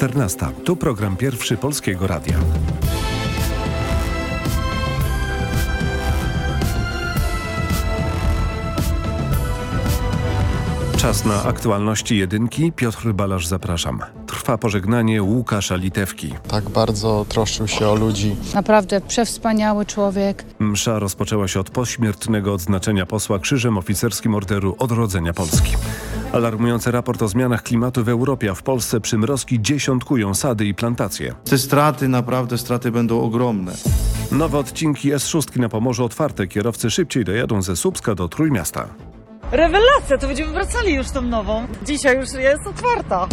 14. Tu program pierwszy Polskiego Radia. Czas na aktualności jedynki. Piotr Balasz, zapraszam. Trwa pożegnanie Łukasza Litewki. Tak bardzo troszczył się o ludzi. Naprawdę przewspaniały człowiek. Msza rozpoczęła się od pośmiertnego odznaczenia posła Krzyżem Oficerskim Orderu Odrodzenia Polski. Alarmujący raport o zmianach klimatu w Europie, a w Polsce przymrozki dziesiątkują sady i plantacje. Te straty, naprawdę straty będą ogromne. Nowe odcinki S6 na Pomorzu otwarte. Kierowcy szybciej dojadą ze Słupska do Trójmiasta. Rewelacja, to będziemy wracali już tą nową. Dzisiaj już jest otwarta.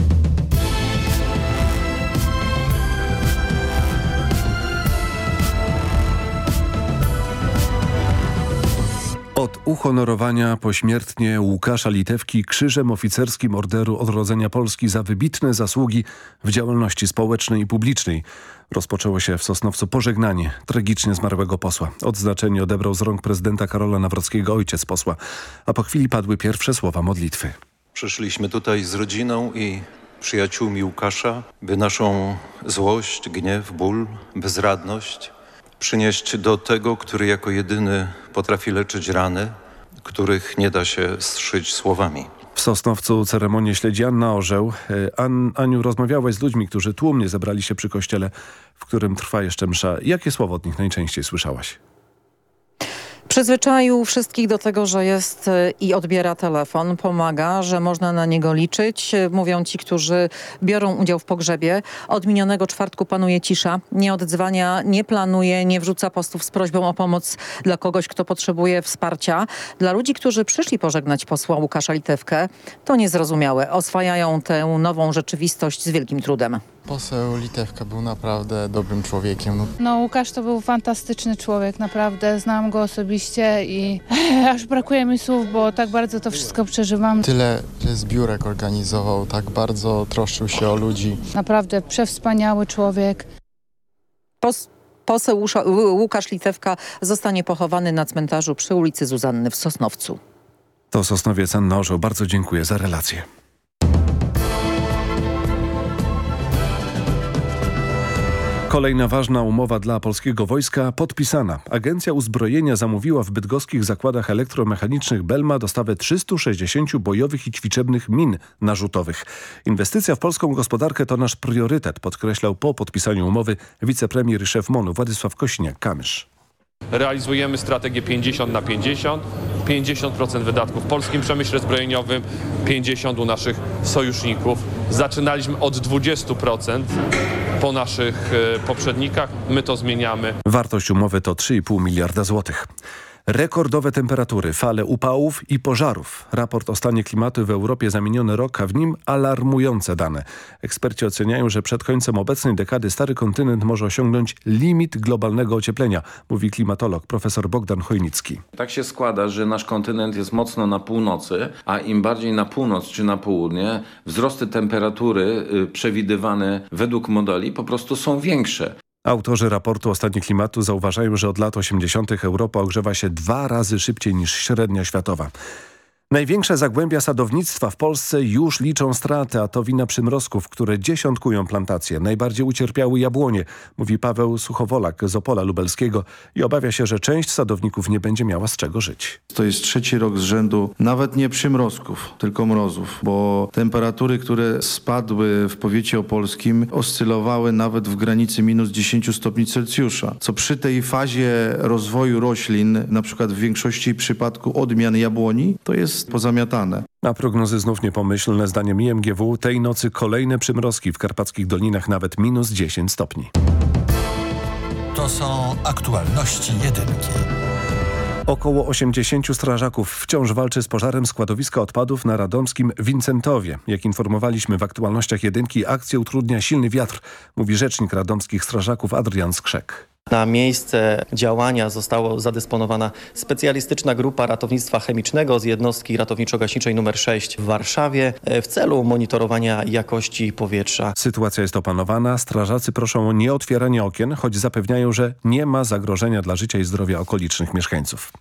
Od uhonorowania pośmiertnie Łukasza Litewki Krzyżem Oficerskim Orderu Odrodzenia Polski za wybitne zasługi w działalności społecznej i publicznej rozpoczęło się w Sosnowcu pożegnanie tragicznie zmarłego posła. Odznaczenie odebrał z rąk prezydenta Karola Nawrockiego ojciec posła, a po chwili padły pierwsze słowa modlitwy. Przyszliśmy tutaj z rodziną i przyjaciółmi Łukasza, by naszą złość, gniew, ból, bezradność przynieść do tego, który jako jedyny potrafi leczyć rany, których nie da się zszyć słowami. W Sosnowcu ceremonię śledzi Anna Orzeł. E, An, Aniu, rozmawiałeś z ludźmi, którzy tłumnie zebrali się przy kościele, w którym trwa jeszcze msza. Jakie słowo od nich najczęściej słyszałaś? Przyzwyczaił wszystkich do tego, że jest y, i odbiera telefon, pomaga, że można na niego liczyć. Y, Mówią ci, którzy biorą udział w pogrzebie. Od minionego czwartku panuje cisza, nie odzwania, nie planuje, nie wrzuca postów z prośbą o pomoc dla kogoś, kto potrzebuje wsparcia. Dla ludzi, którzy przyszli pożegnać posła Łukasza Litewkę, to niezrozumiałe. Oswajają tę nową rzeczywistość z wielkim trudem. Poseł Litewka był naprawdę dobrym człowiekiem. No, No Łukasz to był fantastyczny człowiek, naprawdę. Znam go osobiście i aż brakuje mi słów, bo tak bardzo to wszystko przeżywam. tyle, tyle zbiórek organizował, tak bardzo troszczył się o ludzi. Naprawdę przewspaniały człowiek. Pos poseł Łusza- Łukasz Litewka zostanie pochowany na cmentarzu przy ulicy Zuzanny w Sosnowcu. To Sosnowiec Anna Orzeł. Bardzo dziękuję za relację. Kolejna ważna umowa dla polskiego wojska podpisana. Agencja Uzbrojenia zamówiła w bydgoskich zakładach elektromechanicznych Belma dostawę 360 bojowych i ćwiczebnych min narzutowych. Inwestycja w polską gospodarkę to nasz priorytet, podkreślał po podpisaniu umowy wicepremier i szef MONU Władysław Kośniak-Kamysz. Realizujemy strategię 50 na 50. 50% wydatków w polskim przemyśle zbrojeniowym, 50% u naszych sojuszników. Zaczynaliśmy od 20% po naszych e, poprzednikach. My to zmieniamy. Wartość umowy to 3,5 miliarda złotych. Rekordowe temperatury, fale upałów i pożarów. Raport o stanie klimatu w Europie za miniony rok, a w nim alarmujące dane. Eksperci oceniają, że przed końcem obecnej dekady stary kontynent może osiągnąć limit globalnego ocieplenia, mówi klimatolog profesor Bogdan Chojnicki. Tak się składa, że nasz kontynent jest mocno na północy, a im bardziej na północ czy na południe, wzrosty temperatury y, przewidywane według modeli po prostu są większe. Autorzy raportu o stanie klimatu zauważają, że od lat 80. Europa ogrzewa się dwa razy szybciej niż średnia światowa. Największe zagłębia sadownictwa w Polsce już liczą straty, a to wina przymrozków, które dziesiątkują plantacje. Najbardziej ucierpiały jabłonie, mówi Paweł Suchowolak z Opola Lubelskiego i obawia się, że część sadowników nie będzie miała z czego żyć. To jest trzeci rok z rzędu nawet nie przymrozków, tylko mrozów, bo temperatury, które spadły w powiecie opolskim oscylowały nawet w granicy minus 10 stopni Celsjusza, co przy tej fazie rozwoju roślin, na przykład w większości przypadku odmian jabłoni, to jest pozamiatane. A prognozy znów niepomyślne. Zdaniem IMGW tej nocy kolejne przymrozki w karpackich dolinach nawet minus 10 stopni. To są aktualności jedynki. Około 80 strażaków wciąż walczy z pożarem składowiska odpadów na radomskim Wincentowie. Jak informowaliśmy w aktualnościach jedynki, akcję utrudnia silny wiatr, mówi rzecznik radomskich strażaków Adrian Skrzek. Na miejsce działania została zadysponowana specjalistyczna grupa ratownictwa chemicznego z jednostki ratowniczo-gaśniczej nr 6 w Warszawie e, w celu monitorowania jakości powietrza. Sytuacja jest opanowana. Strażacy proszą o nieotwieranie okien, choć zapewniają, że nie ma zagrożenia dla życia i zdrowia okolicznych mieszkańców.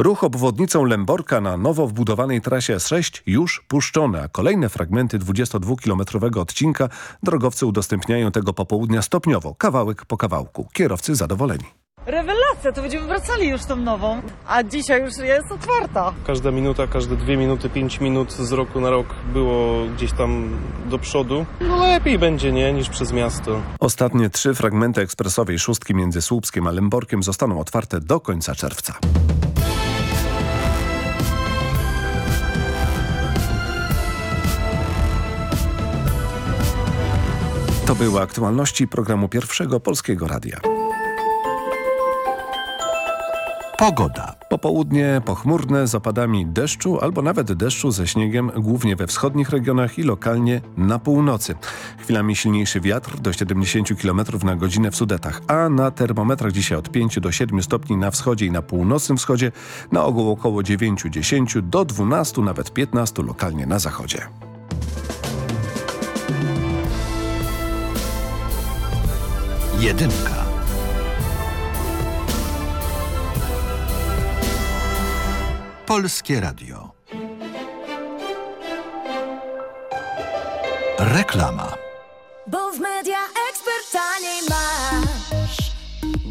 Ruch obwodnicą Lęborka na nowo wbudowanej trasie S6 już puszczone, a kolejne fragmenty 22-kilometrowego odcinka drogowcy udostępniają tego popołudnia stopniowo, kawałek po kawałku. Kierowcy zadowoleni. Rewelacja, to będziemy wracali już tą nową, a dzisiaj już jest otwarta. Każda minuta, każde dwie minuty, pięć minut z roku na rok było gdzieś tam do przodu. No lepiej będzie, nie, niż przez miasto. Ostatnie trzy fragmenty ekspresowej szóstki między Słupskiem a Lęborkiem zostaną otwarte do końca czerwca. To były aktualności programu Pierwszego Polskiego Radia. Pogoda. Popołudnie pochmurne z opadami deszczu albo nawet deszczu ze śniegiem, głównie we wschodnich regionach i lokalnie na północy. Chwilami silniejszy wiatr do 70 km na godzinę w Sudetach, a na termometrach dzisiaj od 5 do 7 stopni na wschodzie i na północnym wschodzie, na ogół około 9-10 do 12, nawet 15 lokalnie na zachodzie. Jedynka. Polskie Radio. Reklama. Bo w media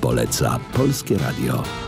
Poleca Polskie Radio.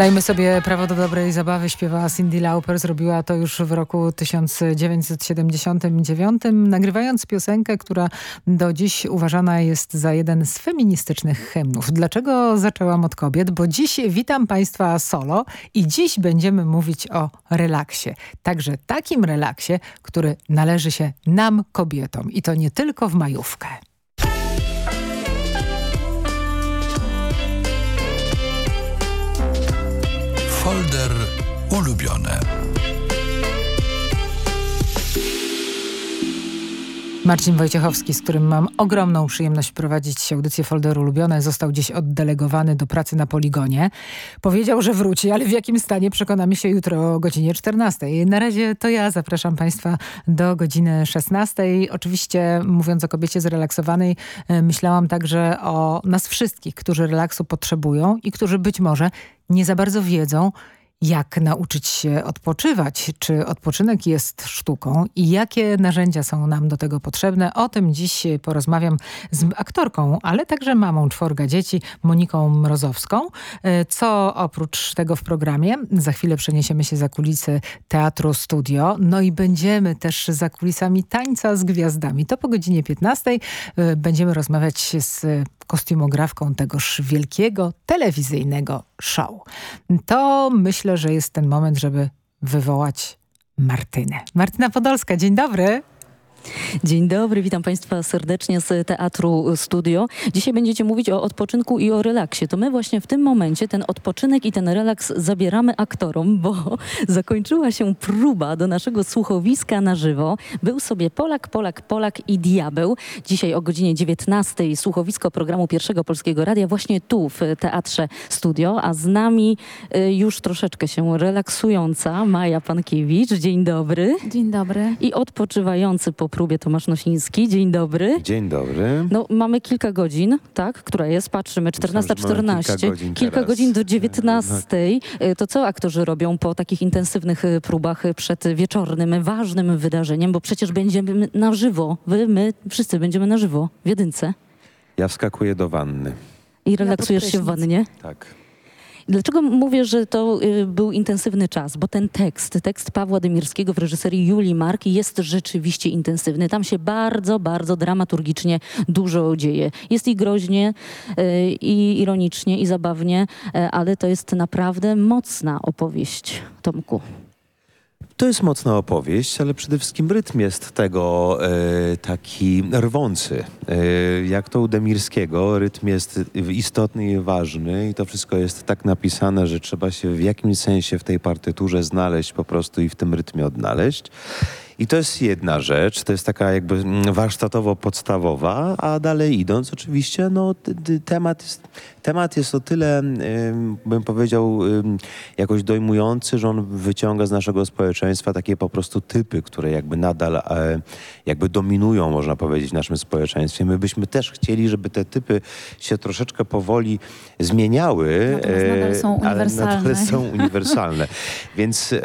Dajmy sobie prawo do dobrej zabawy, śpiewała Cindy Lauper, zrobiła to już w roku 1979, nagrywając piosenkę, która do dziś uważana jest za jeden z feministycznych hymnów. Dlaczego zaczęłam od kobiet? Bo dziś witam Państwa solo i dziś będziemy mówić o relaksie. Także takim relaksie, który należy się nam, kobietom i to nie tylko w majówkę. Folder ulubione. Marcin Wojciechowski, z którym mam ogromną przyjemność prowadzić audycję Folderu Ulubione, został dziś oddelegowany do pracy na poligonie. Powiedział, że wróci, ale w jakim stanie przekonamy się jutro o godzinie 14. Na razie to ja zapraszam Państwa do godziny 16. Oczywiście mówiąc o kobiecie zrelaksowanej, e, myślałam także o nas wszystkich, którzy relaksu potrzebują i którzy być może nie za bardzo wiedzą, jak nauczyć się odpoczywać, czy odpoczynek jest sztuką i jakie narzędzia są nam do tego potrzebne. O tym dziś porozmawiam z aktorką, ale także mamą czworga dzieci, Moniką Mrozowską. E, co oprócz tego w programie? Za chwilę przeniesiemy się za kulisy Teatru Studio, no i będziemy też za kulisami tańca z gwiazdami. To po godzinie 15 e, będziemy rozmawiać z kostiumografką tegoż wielkiego telewizyjnego show. To myślę, że jest ten moment, żeby wywołać Martynę. Martyna Podolska, dzień dobry. Dzień dobry, witam Państwa serdecznie z Teatru Studio. Dzisiaj będziecie mówić o odpoczynku i o relaksie. To my właśnie w tym momencie ten odpoczynek i ten relaks zabieramy aktorom, bo zakończyła się próba do naszego słuchowiska na żywo. Był sobie Polak, Polak, Polak i Diabeł. Dzisiaj o godzinie 19 słuchowisko programu Pierwszego Polskiego Radia właśnie tu w Teatrze Studio, a z nami y, już troszeczkę się relaksująca Maja Pankiewicz. Dzień dobry. Dzień dobry. I odpoczywający po próbie Tomasz Nosiński. Dzień dobry. Dzień dobry. No, mamy kilka godzin, tak, która jest, patrzymy, 14.14. Kilka godzin, kilka godzin do 19. Y, To co aktorzy robią po takich intensywnych y, próbach y, przed wieczornym, ważnym wydarzeniem, bo przecież będziemy na żywo, wy, my, wszyscy będziemy na żywo w jedynce. Ja wskakuję do wanny. I relaksujesz się w wannie? Tak. Dlaczego mówię, że to y, był intensywny czas? Bo ten tekst, tekst Pawła Dymirskiego w reżyserii Julii Marki jest rzeczywiście intensywny. Tam się bardzo, bardzo dramaturgicznie dużo dzieje. Jest i groźnie, y, i ironicznie, i zabawnie, y, ale to jest naprawdę mocna opowieść, Tomku. To jest mocna opowieść, ale przede wszystkim rytm jest tego e, taki rwący. E, jak to u Demirskiego, rytm jest istotny i ważny i to wszystko jest tak napisane, że trzeba się w jakimś sensie w tej partyturze znaleźć po prostu i w tym rytmie odnaleźć. I to jest jedna rzecz, to jest taka jakby mm, warsztatowo-podstawowa, a dalej idąc oczywiście, no temat jest, temat jest o tyle, ym, bym powiedział, jakoś dojmujący, że on wyciąga z naszego społeczeństwa takie po prostu typy, które jakby nadal e, jakby dominują, można powiedzieć, w naszym społeczeństwie. My byśmy też chcieli, żeby te typy się troszeczkę powoli zmieniały, Natomiast nadal są e, ale nadal są uniwersalne. Więc e,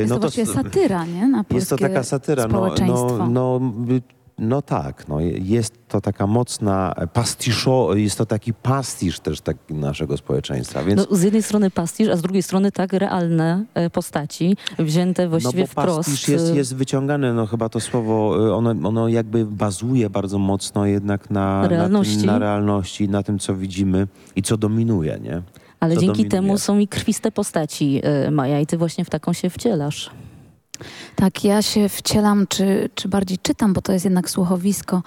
Jest no to właściwie satyra, nie? Na jest to polskie taka satyra, no, społeczeństwo. no, no, y, no tak, no, jest to taka mocna pastiszo, jest to taki pastisz też tak naszego społeczeństwa, więc No, z jednej strony pastisz, a z drugiej strony tak realne e, postaci, wzięte właściwie no bo wprost. pastisz jest, y, jest wyciągane, no chyba to słowo, y, ono, ono jakby bazuje bardzo mocno jednak na, na, Realności. tym, na realności, na tym, co widzimy i co dominuje, nie? Ale co dzięki dominuje. temu są i krwiste postaci, Maja, i ty właśnie w taką się wcielasz. Tak, ja się wcielam, czy, czy bardziej czytam, bo to jest jednak słuchowisko.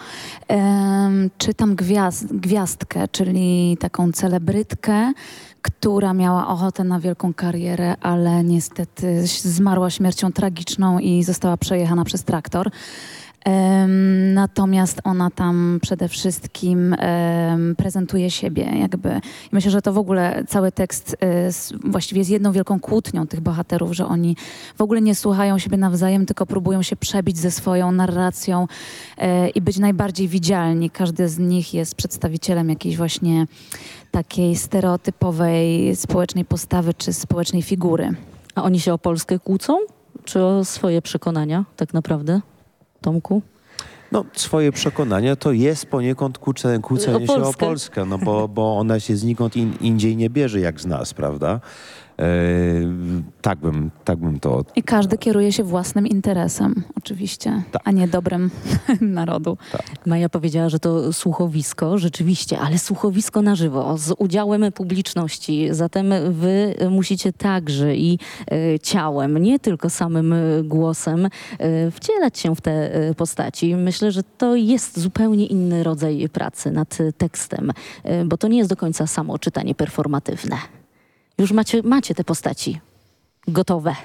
Em, czytam gwiazd, gwiazdkę, czyli taką celebrytkę, która miała ochotę na wielką karierę, ale niestety zmarła śmiercią tragiczną i została przejechana przez traktor. Natomiast ona tam przede wszystkim prezentuje siebie jakby. Myślę, że to w ogóle cały tekst e, właściwie jest jedną wielką kłótnią tych bohaterów, że oni w ogóle nie słuchają siebie nawzajem, tylko próbują się przebić ze swoją narracją e, i być najbardziej widzialni. Każdy z nich jest przedstawicielem jakiejś właśnie takiej stereotypowej społecznej postawy czy społecznej figury. A oni się o Polskę kłócą? Czy o swoje przekonania tak naprawdę, Tomku? No, swoje przekonania to jest poniekąd kłóce, kłócenie O się o Polskę. Polskę, no bo, bo ona się znikąd in, indziej nie bierze jak z nas, prawda? E, tak, bym, tak bym to... I każdy kieruje się własnym interesem, oczywiście, Tak. a nie dobrem narodu. Maja powiedziała, że to słuchowisko, rzeczywiście, ale słuchowisko na żywo, z udziałem publiczności. Zatem wy musicie także i e, ciałem, nie tylko samym głosem, e, wcielać się w te e, postaci. Myślę, że to jest zupełnie inny rodzaj pracy nad tekstem, e, bo to nie jest do końca samo czytanie performatywne. Już macie, macie te postaci gotowe.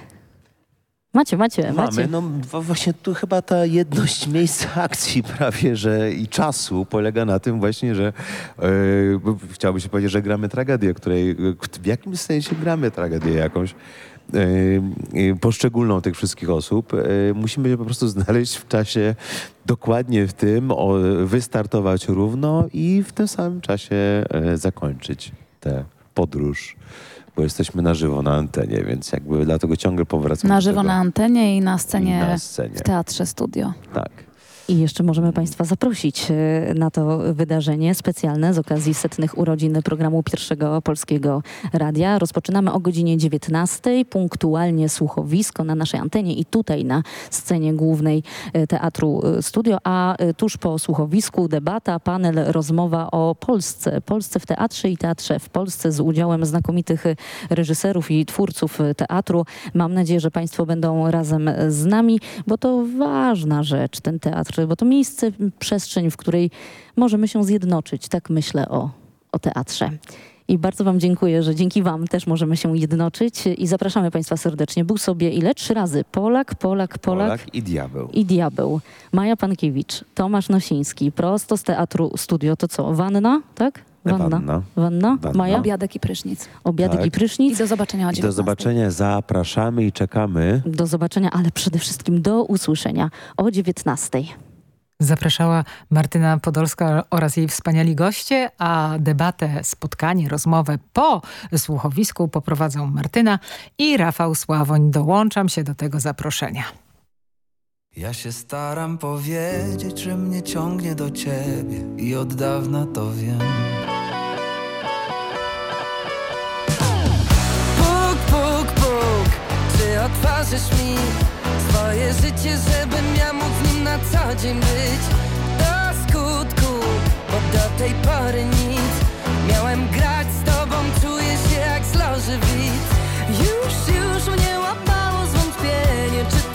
Macie, macie, macie. Mamy, no wa- właśnie tu chyba ta jedność miejsca akcji prawie, że i czasu polega na tym właśnie, że chciałoby się powiedzieć, że gramy tragedię, której e, w jakimś sensie gramy tragedię jakąś. e, poszczególną tych wszystkich osób. E, musimy je po prostu znaleźć w czasie dokładnie w tym, o, wystartować równo i w tym samym czasie e, zakończyć tę podróż. Bo jesteśmy na żywo na antenie, więc jakby dlatego ciągle powracam Na żywo na antenie i na scenie, I na scenie. w Teatrze Studio. Tak. I jeszcze możemy Państwa zaprosić e, na to wydarzenie specjalne z okazji setnych urodzin programu Pierwszego Polskiego Radia. Rozpoczynamy o godzinie 19. Punktualnie słuchowisko na naszej antenie i tutaj na scenie głównej e, Teatru e, Studio, a tuż po słuchowisku debata, panel, rozmowa o Polsce. Polsce w teatrze i teatrze w Polsce z udziałem znakomitych reżyserów i twórców teatru. Mam nadzieję, że Państwo będą razem z nami, bo to ważna rzecz, ten teatr, bo to miejsce, przestrzeń, w której możemy się zjednoczyć. Tak myślę o, o teatrze. I bardzo Wam dziękuję, że dzięki Wam też możemy się jednoczyć i zapraszamy Państwa serdecznie. Był sobie ile? Trzy razy. Polak, Polak, Polak. Polak i diabeł. I diabeł. Maja Pankiewicz, Tomasz Nosiński, prosto z Teatru Studio. To co, wanna, tak? Wanna. Wanna. Wanna? Wanna. Maja? Obiadek i prysznic. Obiadek Tak. i prysznic. I do zobaczenia o I do 19. zobaczenia, zapraszamy i czekamy. Do zobaczenia, ale przede wszystkim do usłyszenia o 19. Zapraszała Martyna Podolska oraz jej wspaniali goście, a debatę, spotkanie, rozmowę po słuchowisku poprowadzą Martyna i Rafał Sławoń. Dołączam się do tego zaproszenia. Ja się staram powiedzieć, że mnie ciągnie do ciebie i od dawna to wiem. Puk, puk, puk, czy otworzysz mi swoje życie, żebym ja mógł nim na co dzień być? Do skutku, bo do tej pory nic. Miałem grać z tobą, czuję się jak z loży widz. Już, już mnie łapało zwątpienie, czy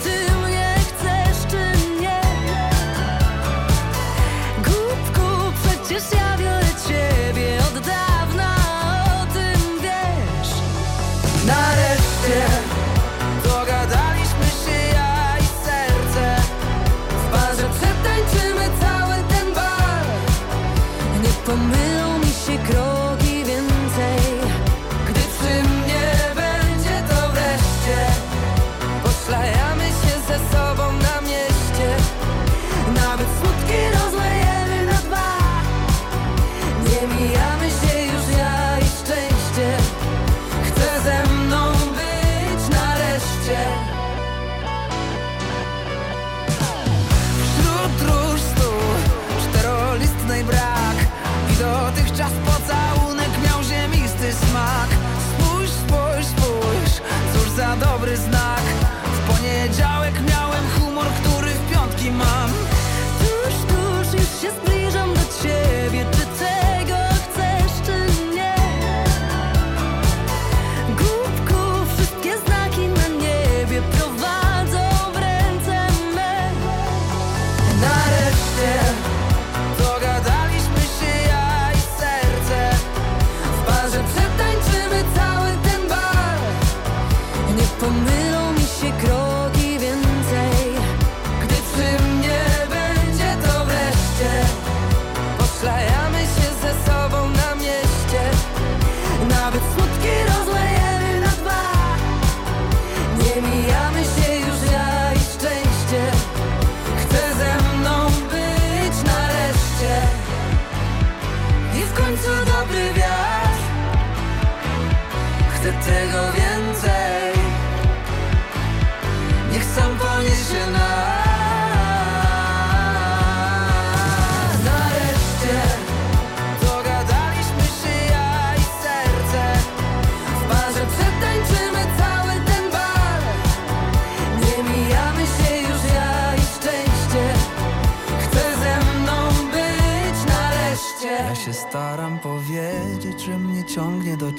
nareszcie. Wśród róż stu czterolistnej brak I dotychczas pocałunek miał ziemisty smak Spójrz, spójrz, spójrz, cóż za dobry znak W poniedziałek miałem humor, który w piątki mam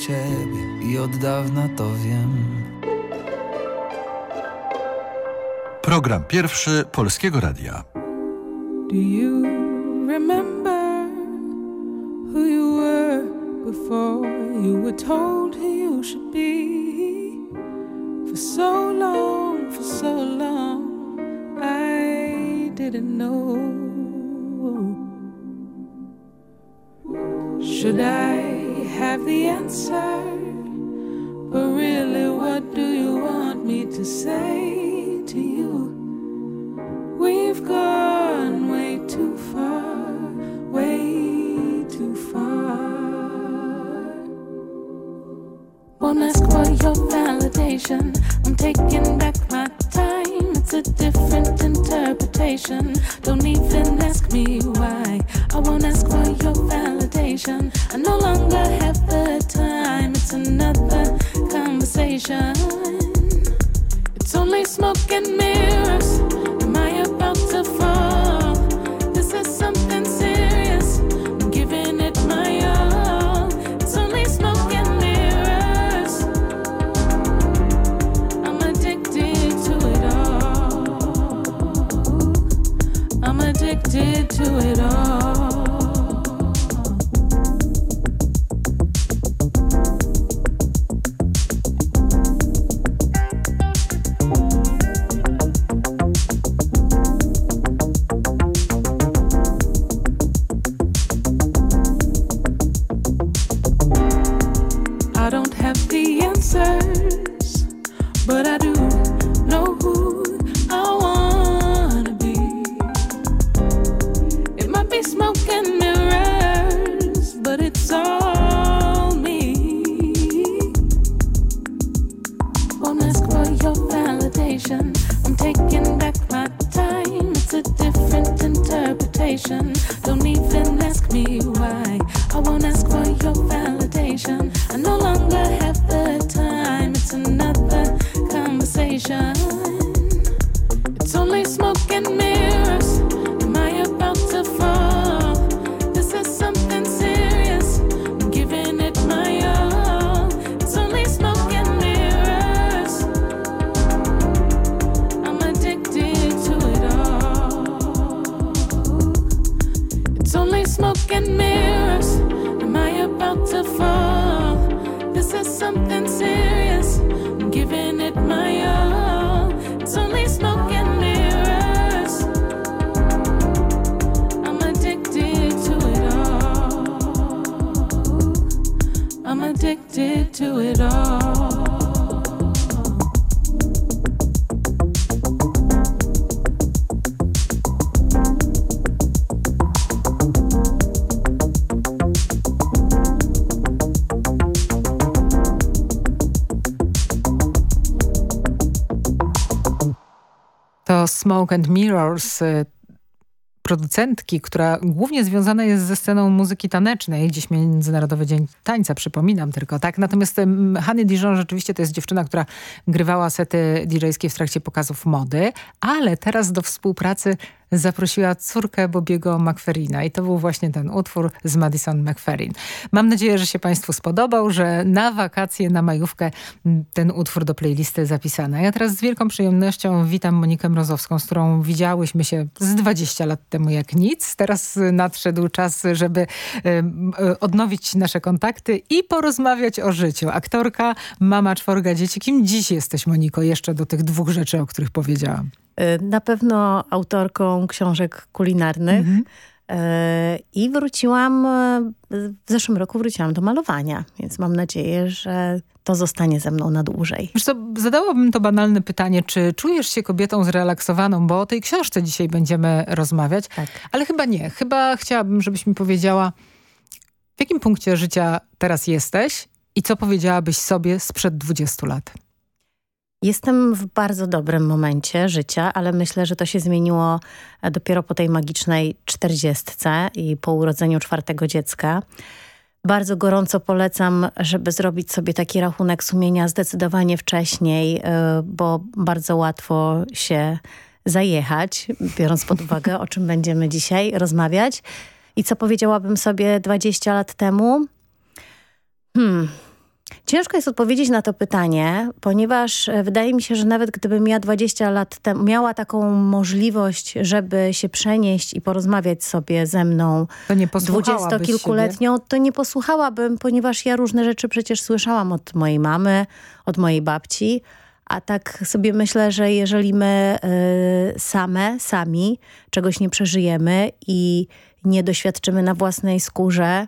ciebie i od dawna to wiem. Program pierwszy Polskiego Radia. Do you remember who you were before you were told who you should be? For so long, for so long, I didn't know. Should I have the answer? But really, what do you want me to say to you? We've gone way too far, way too far. Won't ask for your validation. I'm taking back my time. It's a different interpretation. Don't even ask me why. I won't ask for your validation. I no longer have the time. It's another conversation. It's only smoke and mirrors. I won't ask for your validation. I'm taking back my time. It's a different interpretation. Don't even ask me why. I won't ask for your validation. Smoke and Mirrors, y, producentki, która głównie związana jest ze sceną muzyki tanecznej. Dziś Międzynarodowy Dzień Tańca, przypominam tylko, tak? Natomiast Honey Dijon rzeczywiście to jest dziewczyna, która grywała sety DJ-skie w trakcie pokazów mody, ale teraz do współpracy zaprosiła córkę Bobiego McFerrina i to był właśnie ten utwór z Madison McFerrin. Mam nadzieję, że się Państwu spodobał, że na wakacje, na majówkę ten utwór do playlisty zapisany. Ja teraz z wielką przyjemnością witam Monikę Mrozowską, z którą widziałyśmy się z 20 lat temu jak nic. Teraz nadszedł czas, żeby odnowić nasze kontakty i porozmawiać o życiu. Aktorka, mama czworga dzieci. Kim dziś jesteś, Moniko, jeszcze do tych dwóch rzeczy, o których powiedziałam? Na pewno autorką książek kulinarnych. Mhm. I wróciłam, w zeszłym roku wróciłam do malowania, więc mam nadzieję, że to zostanie ze mną na dłużej. Wiesz co, zadałabym to banalne pytanie, czy czujesz się kobietą zrelaksowaną, bo o tej książce dzisiaj będziemy rozmawiać, tak. ale chyba nie. Chyba chciałabym, żebyś mi powiedziała, w jakim punkcie życia teraz jesteś i co powiedziałabyś sobie sprzed 20 lat? Jestem w bardzo dobrym momencie życia, ale myślę, że to się zmieniło dopiero po tej magicznej czterdziestce i po urodzeniu czwartego dziecka. Bardzo gorąco polecam, żeby zrobić sobie taki rachunek sumienia zdecydowanie wcześniej, bo bardzo łatwo się zajechać, biorąc pod uwagę, o czym będziemy dzisiaj rozmawiać. I co powiedziałabym sobie 20 lat temu? Hmm, Ciężko jest odpowiedzieć na to pytanie, ponieważ e, wydaje mi się, że nawet gdybym ja 20 lat temu miała taką możliwość, żeby się przenieść i porozmawiać sobie ze mną dwudziestokilkuletnią, to nie posłuchałabym, ponieważ ja różne rzeczy przecież słyszałam od mojej mamy, od mojej babci, a tak sobie myślę, że jeżeli my y, same, sami czegoś nie przeżyjemy i nie doświadczymy na własnej skórze,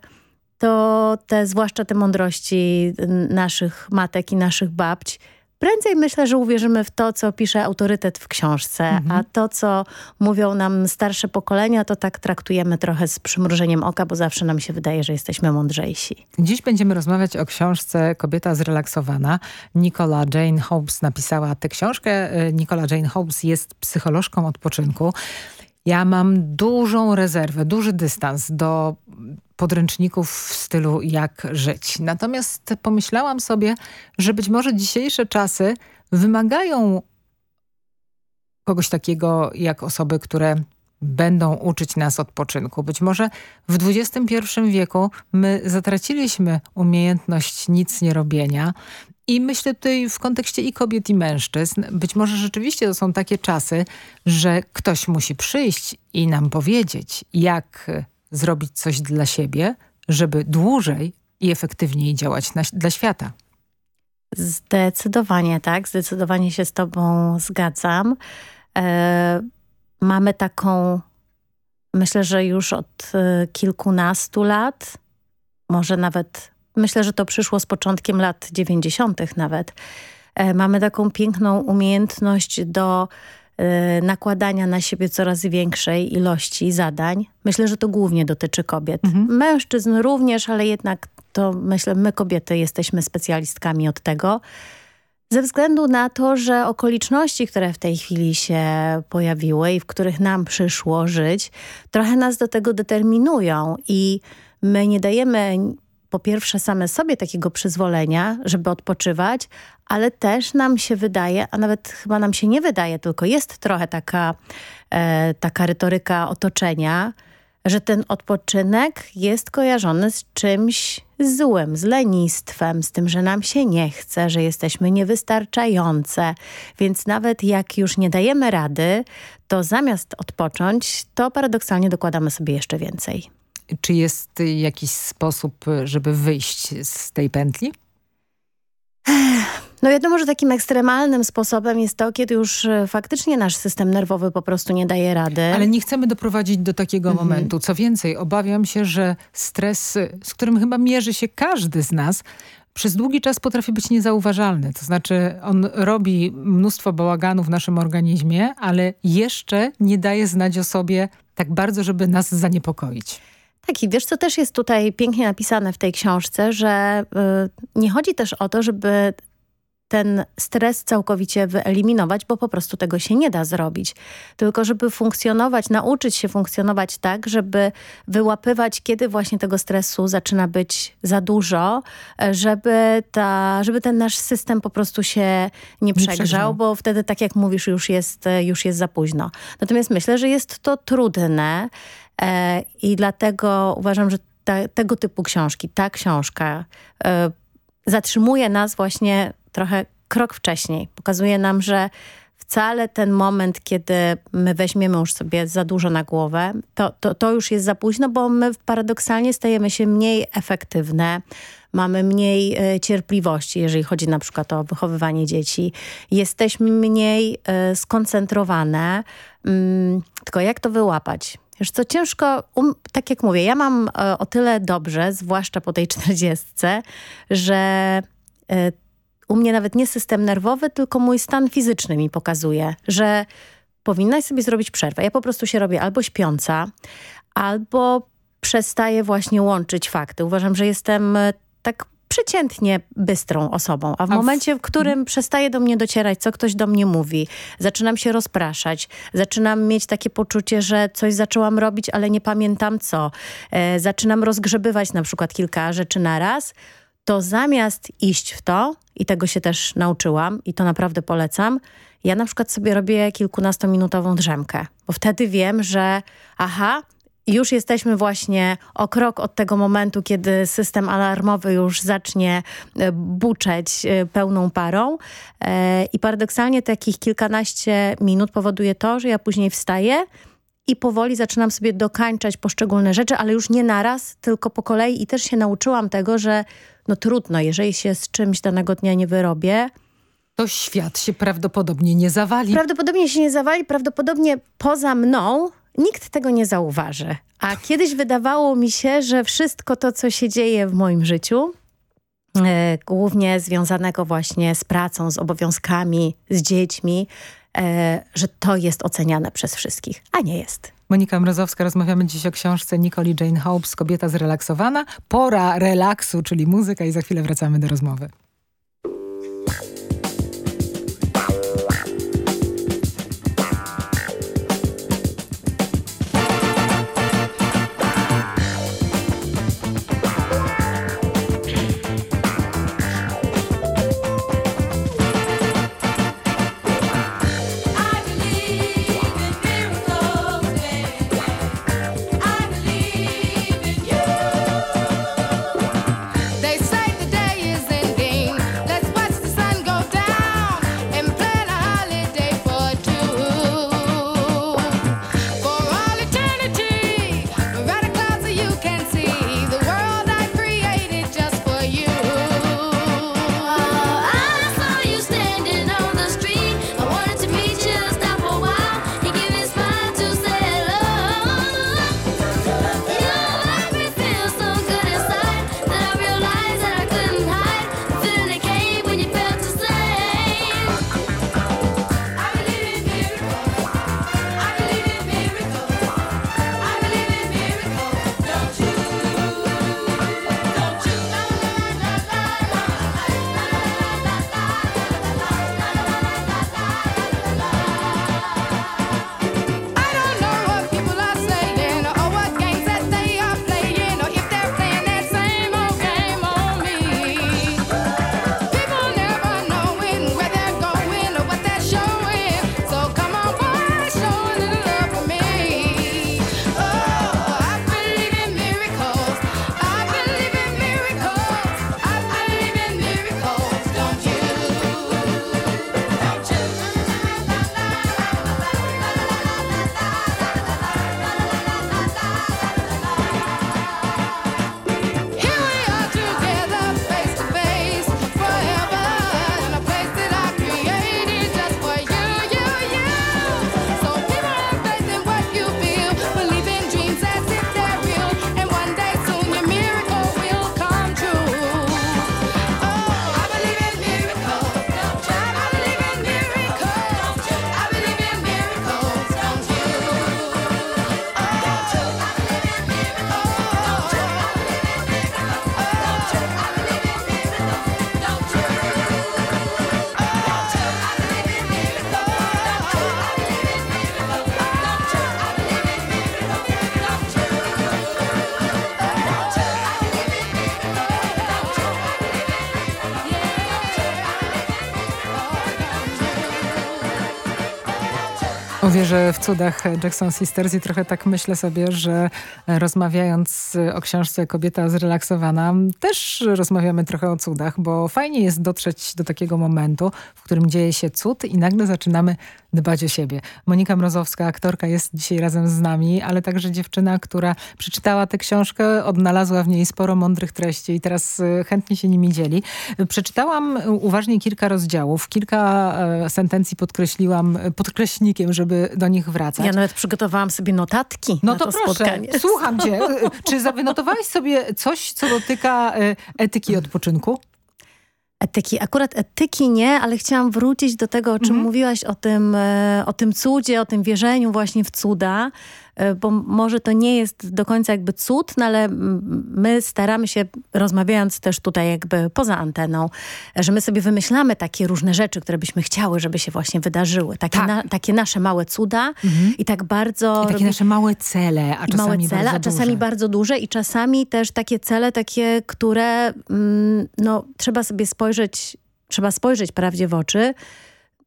to te, zwłaszcza te mądrości naszych matek i naszych babć, prędzej myślę, że uwierzymy w to, co pisze autorytet w książce, mhm. a to, co mówią nam starsze pokolenia, to tak traktujemy trochę z przymrużeniem oka, bo zawsze nam się wydaje, że jesteśmy mądrzejsi. Dziś będziemy rozmawiać o książce Kobieta zrelaksowana. Nicola Jane Hobbs napisała tę książkę. Nicola Jane Hobbs jest psycholożką odpoczynku. Ja mam dużą rezerwę, duży dystans do podręczników w stylu jak żyć. Natomiast pomyślałam sobie, że być może dzisiejsze czasy wymagają kogoś takiego jak osoby, które będą uczyć nas odpoczynku. Być może w XXI wieku my zatraciliśmy umiejętność nic nie robienia i myślę tutaj w kontekście i kobiet i mężczyzn. Być może rzeczywiście to są takie czasy, że ktoś musi przyjść i nam powiedzieć, jak zrobić coś dla siebie, żeby dłużej i efektywniej działać na, dla świata. Zdecydowanie tak, zdecydowanie się z tobą zgadzam. E, mamy taką, myślę, że już od e, kilkunastu lat, może nawet, myślę, że to przyszło z początkiem lat dziewięćdziesiątych nawet, e, mamy taką piękną umiejętność do nakładania na siebie coraz większej ilości zadań. Myślę, że to głównie dotyczy kobiet. Mhm. Mężczyzn również, ale jednak to myślę, my kobiety jesteśmy specjalistkami od tego. Ze względu na to, że okoliczności, które w tej chwili się pojawiły i w których nam przyszło żyć, trochę nas do tego determinują i my nie dajemy po pierwsze same sobie takiego przyzwolenia, żeby odpoczywać, ale też nam się wydaje, a nawet chyba nam się nie wydaje, tylko jest trochę taka, e, taka retoryka otoczenia, że ten odpoczynek jest kojarzony z czymś złym, z lenistwem, z tym, że nam się nie chce, że jesteśmy niewystarczające. Więc nawet jak już nie dajemy rady, to zamiast odpocząć, to paradoksalnie dokładamy sobie jeszcze więcej. Czy jest jakiś sposób, żeby wyjść z tej pętli? No wiadomo, że takim ekstremalnym sposobem jest to, kiedy już e, faktycznie nasz system nerwowy po prostu nie daje rady. Ale nie chcemy doprowadzić do takiego mhm. momentu. Co więcej, obawiam się, że stres, z którym chyba mierzy się każdy z nas, przez długi czas potrafi być niezauważalny. To znaczy on robi mnóstwo bałaganu w naszym organizmie, ale jeszcze nie daje znać o sobie tak bardzo, żeby nas zaniepokoić. Tak i wiesz, co też jest tutaj pięknie napisane w tej książce, że y, nie chodzi też o to, żeby ten stres całkowicie wyeliminować, bo po prostu tego się nie da zrobić. Tylko żeby funkcjonować, nauczyć się funkcjonować tak, żeby wyłapywać, kiedy właśnie tego stresu zaczyna być za dużo, żeby, ta, żeby ten nasz system po prostu się nie przegrzał, bo wtedy, tak jak mówisz, już jest, już jest za późno. Natomiast myślę, że jest to trudne e, i dlatego uważam, że ta, tego typu książki, ta książka e, zatrzymuje nas właśnie trochę krok wcześniej. Pokazuje nam, że wcale ten moment, kiedy my weźmiemy już sobie za dużo na głowę, to, to, to już jest za późno, bo my paradoksalnie stajemy się mniej efektywne, mamy mniej e, cierpliwości, jeżeli chodzi na przykład o wychowywanie dzieci. Jesteśmy mniej e, skoncentrowane. Mm, tylko jak to wyłapać? Wiesz co, ciężko, um, tak jak mówię, ja mam e, o tyle dobrze, zwłaszcza po tej czterdziestce, że e, u mnie nawet nie system nerwowy, tylko mój stan fizyczny mi pokazuje, że powinnaś sobie zrobić przerwę. Ja po prostu się robię albo śpiąca, albo przestaję właśnie łączyć fakty. Uważam, że jestem e, tak przeciętnie bystrą osobą, a w momencie, w którym hmm. przestaje do mnie docierać, co ktoś do mnie mówi, zaczynam się rozpraszać, zaczynam mieć takie poczucie, że coś zaczęłam robić, ale nie pamiętam co. E, zaczynam rozgrzebywać na przykład kilka rzeczy na raz, to zamiast iść w to, i tego się też nauczyłam i to naprawdę polecam, ja na przykład sobie robię kilkunastominutową drzemkę, bo wtedy wiem, że aha, już jesteśmy właśnie o krok od tego momentu, kiedy system alarmowy już zacznie e, buczeć e, pełną parą. E, I paradoksalnie takich kilkanaście minut powoduje to, że ja później wstaję i powoli zaczynam sobie dokańczać poszczególne rzeczy, ale już nie naraz, tylko po kolei i też się nauczyłam tego, że no trudno, jeżeli się z czymś danego dnia nie wyrobię, to świat się prawdopodobnie nie zawali. Prawdopodobnie się nie zawali, prawdopodobnie poza mną nikt tego nie zauważy. A kiedyś wydawało mi się, że wszystko to, co się dzieje w moim życiu, e, głównie związanego właśnie z pracą, z obowiązkami, z dziećmi, e, że to jest oceniane przez wszystkich, a nie jest. Monika Mrozowska, rozmawiamy dziś o książce Nicole Jane Hobbs, Kobieta zrelaksowana. Pora relaksu, czyli muzyka i za chwilę wracamy do rozmowy. Uwierzę w cudach Jackson Sisters i trochę tak myślę sobie, że rozmawiając o książce Kobieta zrelaksowana, też rozmawiamy trochę o cudach, bo fajnie jest dotrzeć do takiego momentu, w którym dzieje się cud i nagle zaczynamy dbać o siebie. Monika Mrozowska, aktorka, jest dzisiaj razem z nami, ale także dziewczyna, która przeczytała tę książkę, odnalazła w niej sporo mądrych treści i teraz e, chętnie się nimi dzieli. Przeczytałam uważnie kilka rozdziałów, kilka e, sentencji podkreśliłam e, podkreśnikiem, żeby do nich wracać. Ja nawet przygotowałam sobie notatki No to, to proszę, spotkanie. słucham cię. Czy zawynotowałeś sobie coś, co dotyka e, etyki odpoczynku? Etyki. Akurat etyki nie, ale chciałam wrócić do tego, o czym mówiłaś, o tym, e, o tym cudzie, o tym wierzeniu właśnie w cuda, bo może to nie jest do końca jakby cud, no ale my staramy się, rozmawiając też tutaj jakby poza anteną, e, że my sobie wymyślamy takie różne rzeczy, które byśmy chciały, żeby się właśnie wydarzyły. Takie, na, takie nasze małe cuda i tak bardzo... I takie robi- nasze małe cele, a czasami małe cele, bardzo a czasami duże. bardzo duże i czasami też takie cele, takie, które mm, no, trzeba sobie spojrzeć, trzeba spojrzeć prawdzie w oczy,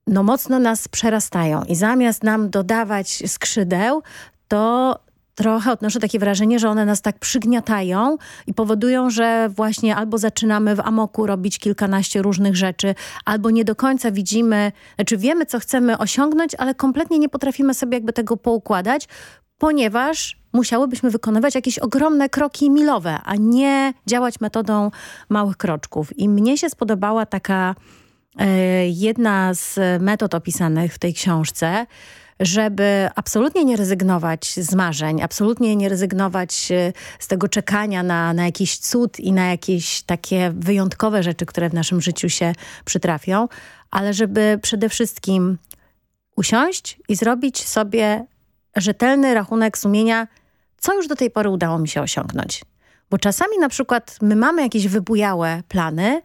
no mocno nas przerastają i zamiast nam dodawać skrzydeł, to trochę odnoszę takie wrażenie, że one nas tak przygniatają i powodują, że właśnie albo zaczynamy w amoku robić kilkanaście różnych rzeczy, albo nie do końca widzimy, znaczy wiemy, co chcemy osiągnąć, ale kompletnie nie potrafimy sobie jakby tego poukładać, ponieważ musiałybyśmy wykonywać jakieś ogromne kroki milowe, a nie działać metodą małych kroczków. I mnie się spodobała taka e, jedna z metod opisanych w tej książce, żeby absolutnie nie rezygnować z marzeń, absolutnie nie rezygnować e, z tego czekania na, na jakiś cud i na jakieś takie wyjątkowe rzeczy, które w naszym życiu się przytrafią, ale żeby przede wszystkim usiąść i zrobić sobie rzetelny rachunek sumienia, co już do tej pory udało mi się osiągnąć. Bo czasami na przykład my mamy jakieś wybujałe plany,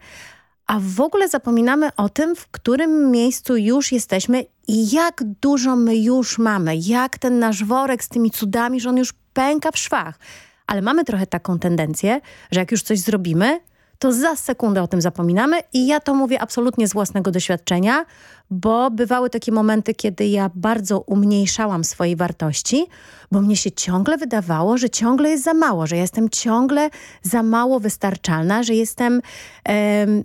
a w ogóle zapominamy o tym, w którym miejscu już jesteśmy i jak dużo my już mamy, jak ten nasz worek z tymi cudami, że on już pęka w szwach. Ale mamy trochę taką tendencję, że jak już coś zrobimy, to za sekundę o tym zapominamy i ja to mówię absolutnie z własnego doświadczenia, bo bywały takie momenty, kiedy ja bardzo umniejszałam swojej wartości, bo mnie się ciągle wydawało, że ciągle jest za mało, że jestem ciągle za mało wystarczalna, że jestem... em,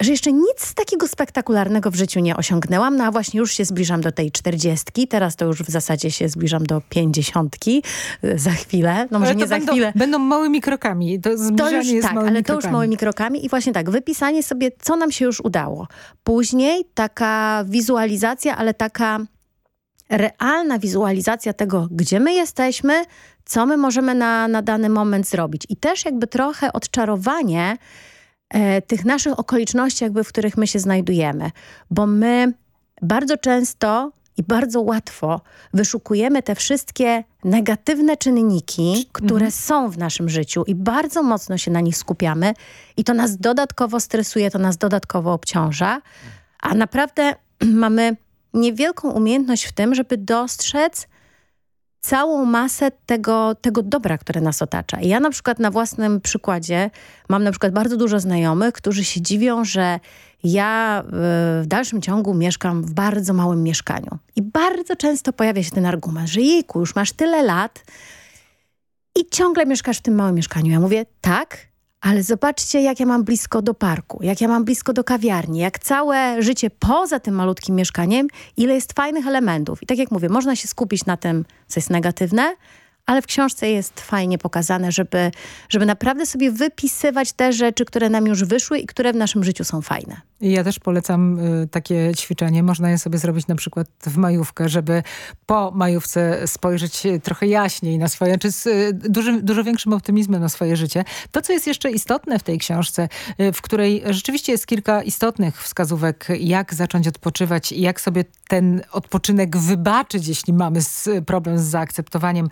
że jeszcze nic takiego spektakularnego w życiu nie osiągnęłam, no a właśnie już się zbliżam do tej czterdziestki, teraz to już w zasadzie się zbliżam do pięćdziesiątki y, za chwilę, no może nie to za będą, chwilę. Będą małymi krokami. To To zbliżanie już jest tak, ale to już krokami. małymi krokami i właśnie tak, wypisanie sobie, co nam się już udało. Później taka wizualizacja, ale taka realna wizualizacja tego, gdzie my jesteśmy, co my możemy na, na dany moment zrobić. I też jakby trochę odczarowanie tych naszych okoliczności, jakby, w których my się znajdujemy. Bo my bardzo często i bardzo łatwo wyszukujemy te wszystkie negatywne czynniki, które są w naszym życiu i bardzo mocno się na nich skupiamy i to nas dodatkowo stresuje, to nas dodatkowo obciąża, a naprawdę mamy niewielką umiejętność w tym, żeby dostrzec całą masę tego, tego dobra, które nas otacza. I ja na przykład na własnym przykładzie mam na przykład bardzo dużo znajomych, którzy się dziwią, że ja y, w dalszym ciągu mieszkam w bardzo małym mieszkaniu. I bardzo często pojawia się ten argument, że jejku, już masz tyle lat i ciągle mieszkasz w tym małym mieszkaniu. Ja mówię, tak, ale zobaczcie, jak ja mam blisko do parku, jak ja mam blisko do kawiarni, jak całe życie poza tym malutkim mieszkaniem, ile jest fajnych elementów. I tak jak mówię, można się skupić na tym, co jest negatywne, ale w książce jest fajnie pokazane, żeby, żeby naprawdę sobie wypisywać te rzeczy, które nam już wyszły i które w naszym życiu są fajne. Ja też polecam y, takie ćwiczenie. Można je sobie zrobić na przykład w majówkę, żeby po majówce spojrzeć y, trochę jaśniej na swoje, czy z y, dużo większym optymizmem na swoje życie. To, co jest jeszcze istotne w tej książce, w której rzeczywiście jest kilka istotnych wskazówek, jak zacząć odpoczywać i jak sobie ten odpoczynek wybaczyć, jeśli mamy problem z zaakceptowaniem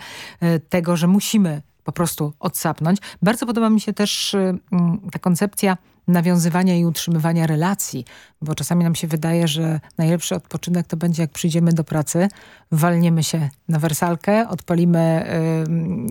tego, że musimy po prostu odsapnąć. Bardzo podoba mi się też mm, ta koncepcja nawiązywania i utrzymywania relacji, bo czasami nam się wydaje, że najlepszy odpoczynek to będzie jak przyjdziemy do pracy, walniemy się na wersalkę, odpalimy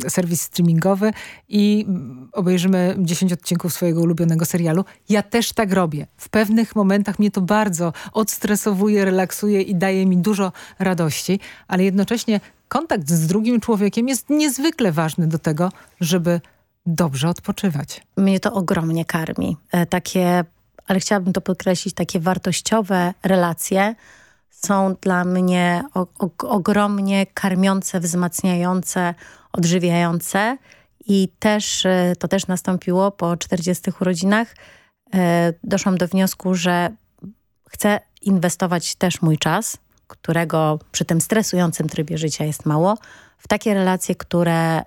y, serwis streamingowy i obejrzymy 10 odcinków swojego ulubionego serialu. Ja też tak robię. W pewnych momentach mnie to bardzo odstresowuje, relaksuje i daje mi dużo radości, ale jednocześnie kontakt z drugim człowiekiem jest niezwykle ważny do tego, żeby dobrze odpoczywać. Mnie to ogromnie karmi. E, Takie, ale chciałabym to podkreślić, takie wartościowe relacje są dla mnie ogromnie karmiące, wzmacniające, odżywiające i też e, to też nastąpiło po 40 urodzinach. E, Doszłam do wniosku, że chcę inwestować też mój czas, którego przy tym stresującym trybie życia jest mało, w takie relacje, które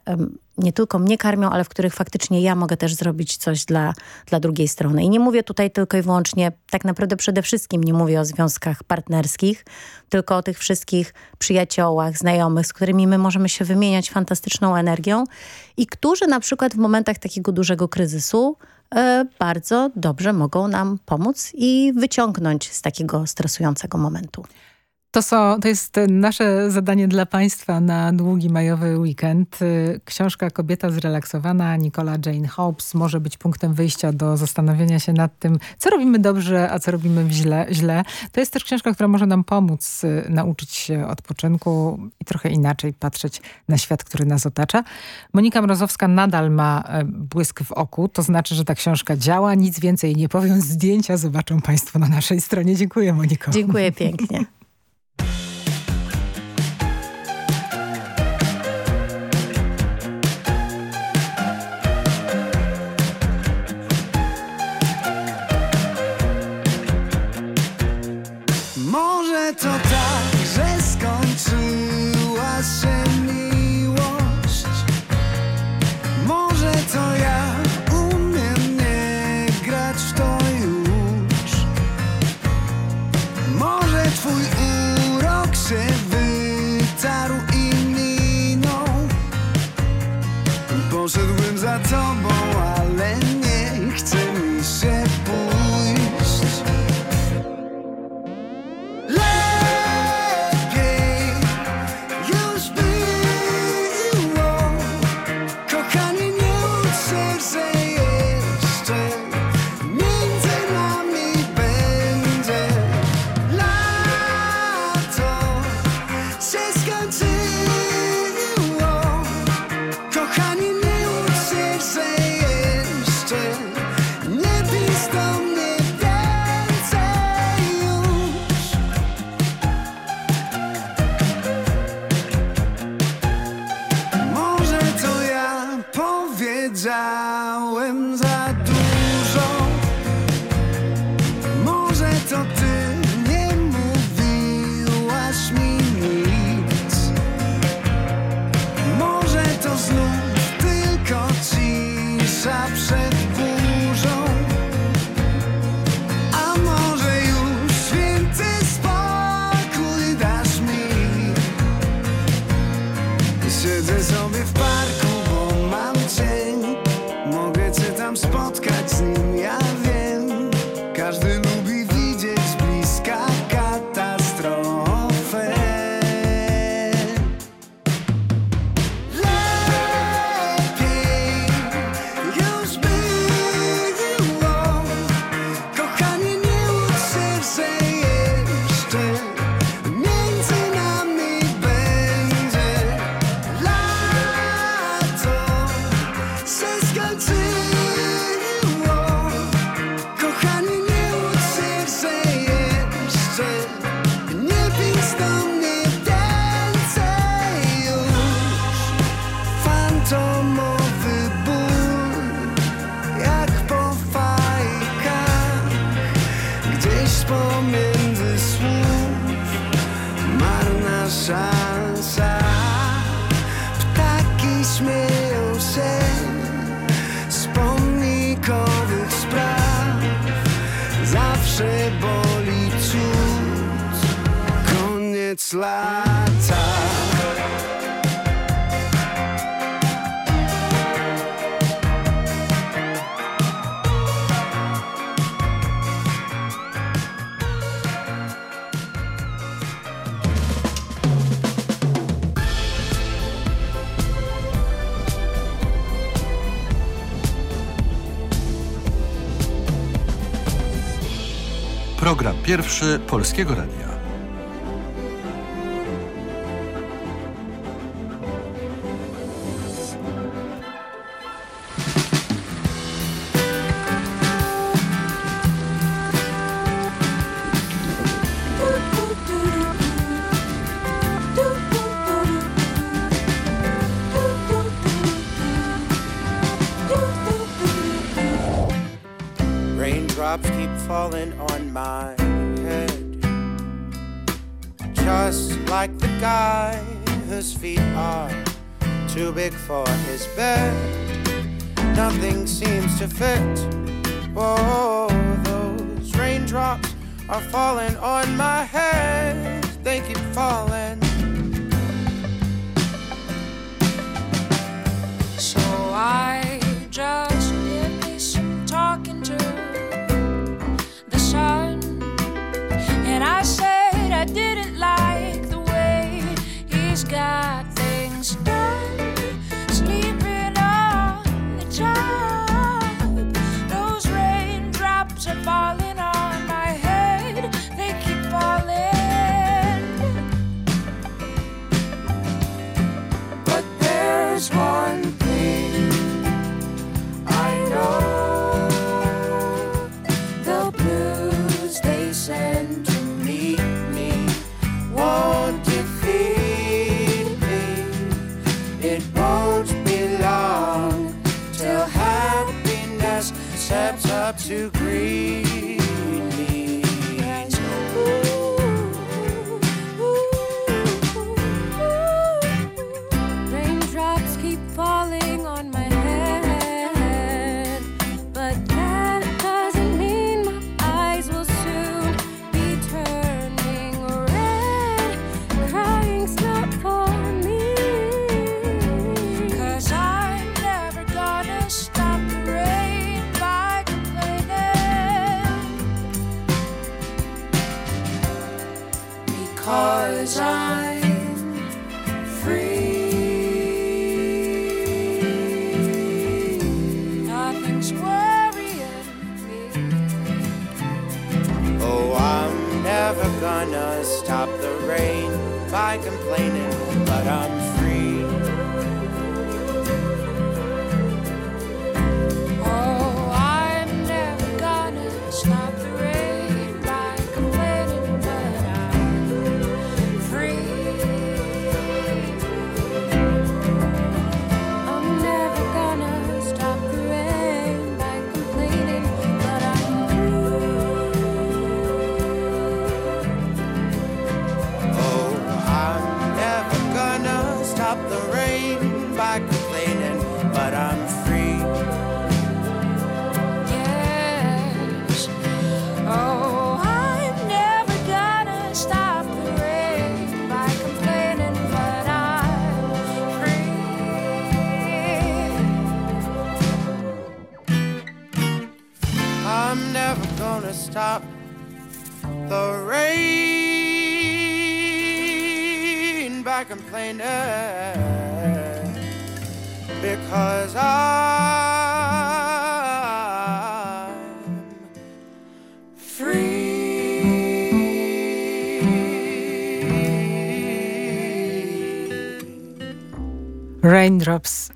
nie tylko mnie karmią, ale w których faktycznie ja mogę też zrobić coś dla, dla drugiej strony. I nie mówię tutaj tylko i wyłącznie, tak naprawdę przede wszystkim nie mówię o związkach partnerskich, tylko o tych wszystkich przyjaciołach, znajomych, z którymi my możemy się wymieniać fantastyczną energią i którzy na przykład w momentach takiego dużego kryzysu e, bardzo dobrze mogą nam pomóc i wyciągnąć z takiego stresującego momentu. To, są, to jest nasze zadanie dla Państwa na długi majowy weekend. Y, książka Kobieta zrelaksowana Nicola Jane Hobbes może być punktem wyjścia do zastanowienia się nad tym, co robimy dobrze, a co robimy źle. źle. To jest też książka, która może nam pomóc y, nauczyć się odpoczynku i trochę inaczej patrzeć na świat, który nas otacza. Monika Mrozowska nadal ma y, błysk w oku, to znaczy, że ta książka działa. Nic więcej nie powiem. Zdjęcia zobaczą Państwo na naszej stronie. Dziękuję Moniko. Dziękuję pięknie. lata. Program pierwszy Polskiego Radia. fait Raindrops.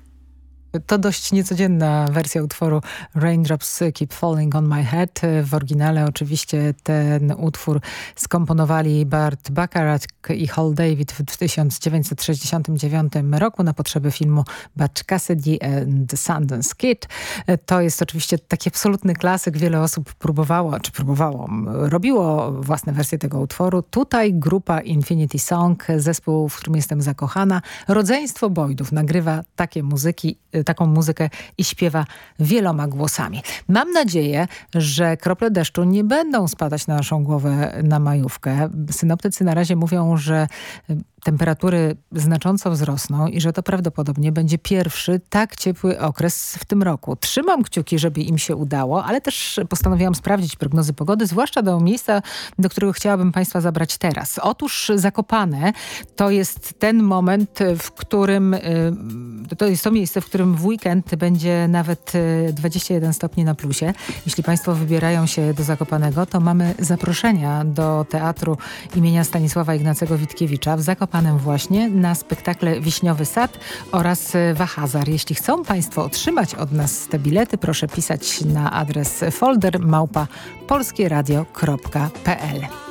To dość niecodzienna wersja utworu Raindrops Keep Falling on My Head. W oryginale oczywiście ten utwór skomponowali Bart Bacharach i Hal David w 1969 roku na potrzeby filmu Butch Cassidy and the Sundance Kid. To jest oczywiście taki absolutny klasyk. Wiele osób próbowało, czy próbowało, robiło własne wersje tego utworu. Tutaj grupa Infinity Song, zespół, w którym jestem zakochana, rodzeństwo Boydów nagrywa takie muzyki, taką muzykę i śpiewa wieloma głosami. Mam nadzieję, że krople deszczu nie będą spadać na naszą głowę na majówkę. Synoptycy na razie mówią, że temperatury znacząco wzrosną i że to prawdopodobnie będzie pierwszy tak ciepły okres w tym roku. Trzymam kciuki, żeby im się udało, ale też postanowiłam sprawdzić prognozy pogody, zwłaszcza do miejsca, do którego chciałabym Państwa zabrać teraz. Otóż Zakopane to jest ten moment, w którym y, to jest to miejsce, w którym w weekend będzie nawet y, 21 stopni na plusie. Jeśli Państwo wybierają się do Zakopanego, to mamy zaproszenia do teatru imienia Stanisława Ignacego Witkiewicza w Zakopanem właśnie na spektakle Wiśniowy Sad oraz y, Wahazar. Jeśli chcą Państwo otrzymać od nas te bilety, proszę pisać na adres folder małpa polskieradio.pl.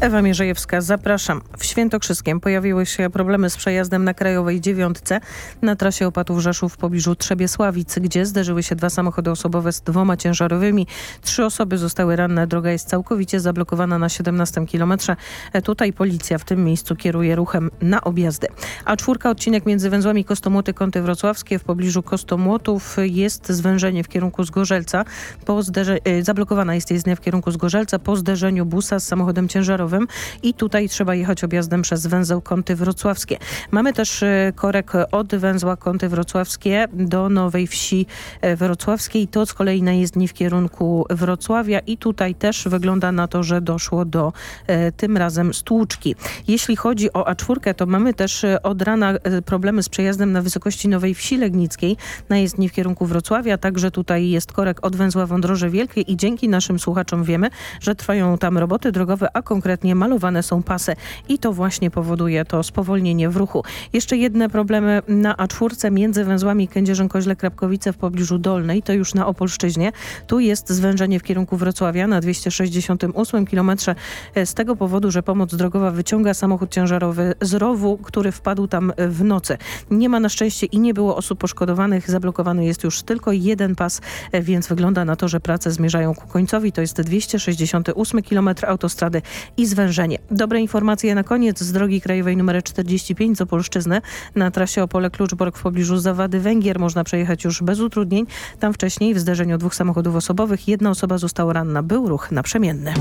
Ewa Mierzejewska, zapraszam. W Świętokrzyskiem pojawiły się problemy z przejazdem na Krajowej Dziewiątce na trasie Opatów Rzeszów w pobliżu Trzebiesławic, gdzie zderzyły się dwa samochody osobowe z dwoma ciężarowymi. Trzy osoby zostały ranne, droga jest całkowicie zablokowana na 17 kilometrze. E, Tutaj policja w tym miejscu kieruje ruchem na objazdy. A czwórka odcinek między węzłami Kostomłoty Kąty Wrocławskie w pobliżu Kostomłotów jest zwężenie w kierunku Zgorzelca. Po zderze... e, Zablokowana jest jezdnia w kierunku Zgorzelca po zderzeniu busa z samochodem ciężarowym i tutaj trzeba jechać objazdem przez węzeł Kąty Wrocławskie. Mamy też e, korek od węzła Kąty Wrocławskie do Nowej Wsi e, Wrocławskiej. To z kolei na jezdni w kierunku Wrocławia i tutaj też wygląda na to, że doszło do e, tym razem stłuczki. Jeśli chodzi o A4, to mamy też od rana problemy z przejazdem na wysokości Nowej Wsi Legnickiej na jezdni w kierunku Wrocławia. Także tutaj jest korek od węzła Wądroże Wielkie i dzięki naszym słuchaczom wiemy, że trwają tam roboty drogowe, a konkretnie malowane są pasy i to właśnie powoduje to spowolnienie w ruchu. Jeszcze jedne problemy na A4 między węzłami Kędzierzyn-Koźle-Krapkowice w pobliżu Dolnej, to już na Opolszczyźnie. Tu jest zwężenie w kierunku Wrocławia na 268 km z tego powodu, że pomoc drogowa wyciąga samochód ciężarowy z rowu, który wpadł tam w nocy. Nie ma na szczęście i nie było osób poszkodowanych. Zablokowany jest już tylko jeden pas, więc wygląda na to, że prace zmierzają ku końcowi. To jest 268 km autostrady i i zwężenie. Dobre informacje na koniec z drogi krajowej nr 45 z Opolszczyzny na trasie Opole Kluczbork w pobliżu Zawady Węgier można przejechać już bez utrudnień. Tam wcześniej w zderzeniu dwóch samochodów osobowych jedna osoba została ranna. Był ruch naprzemienny.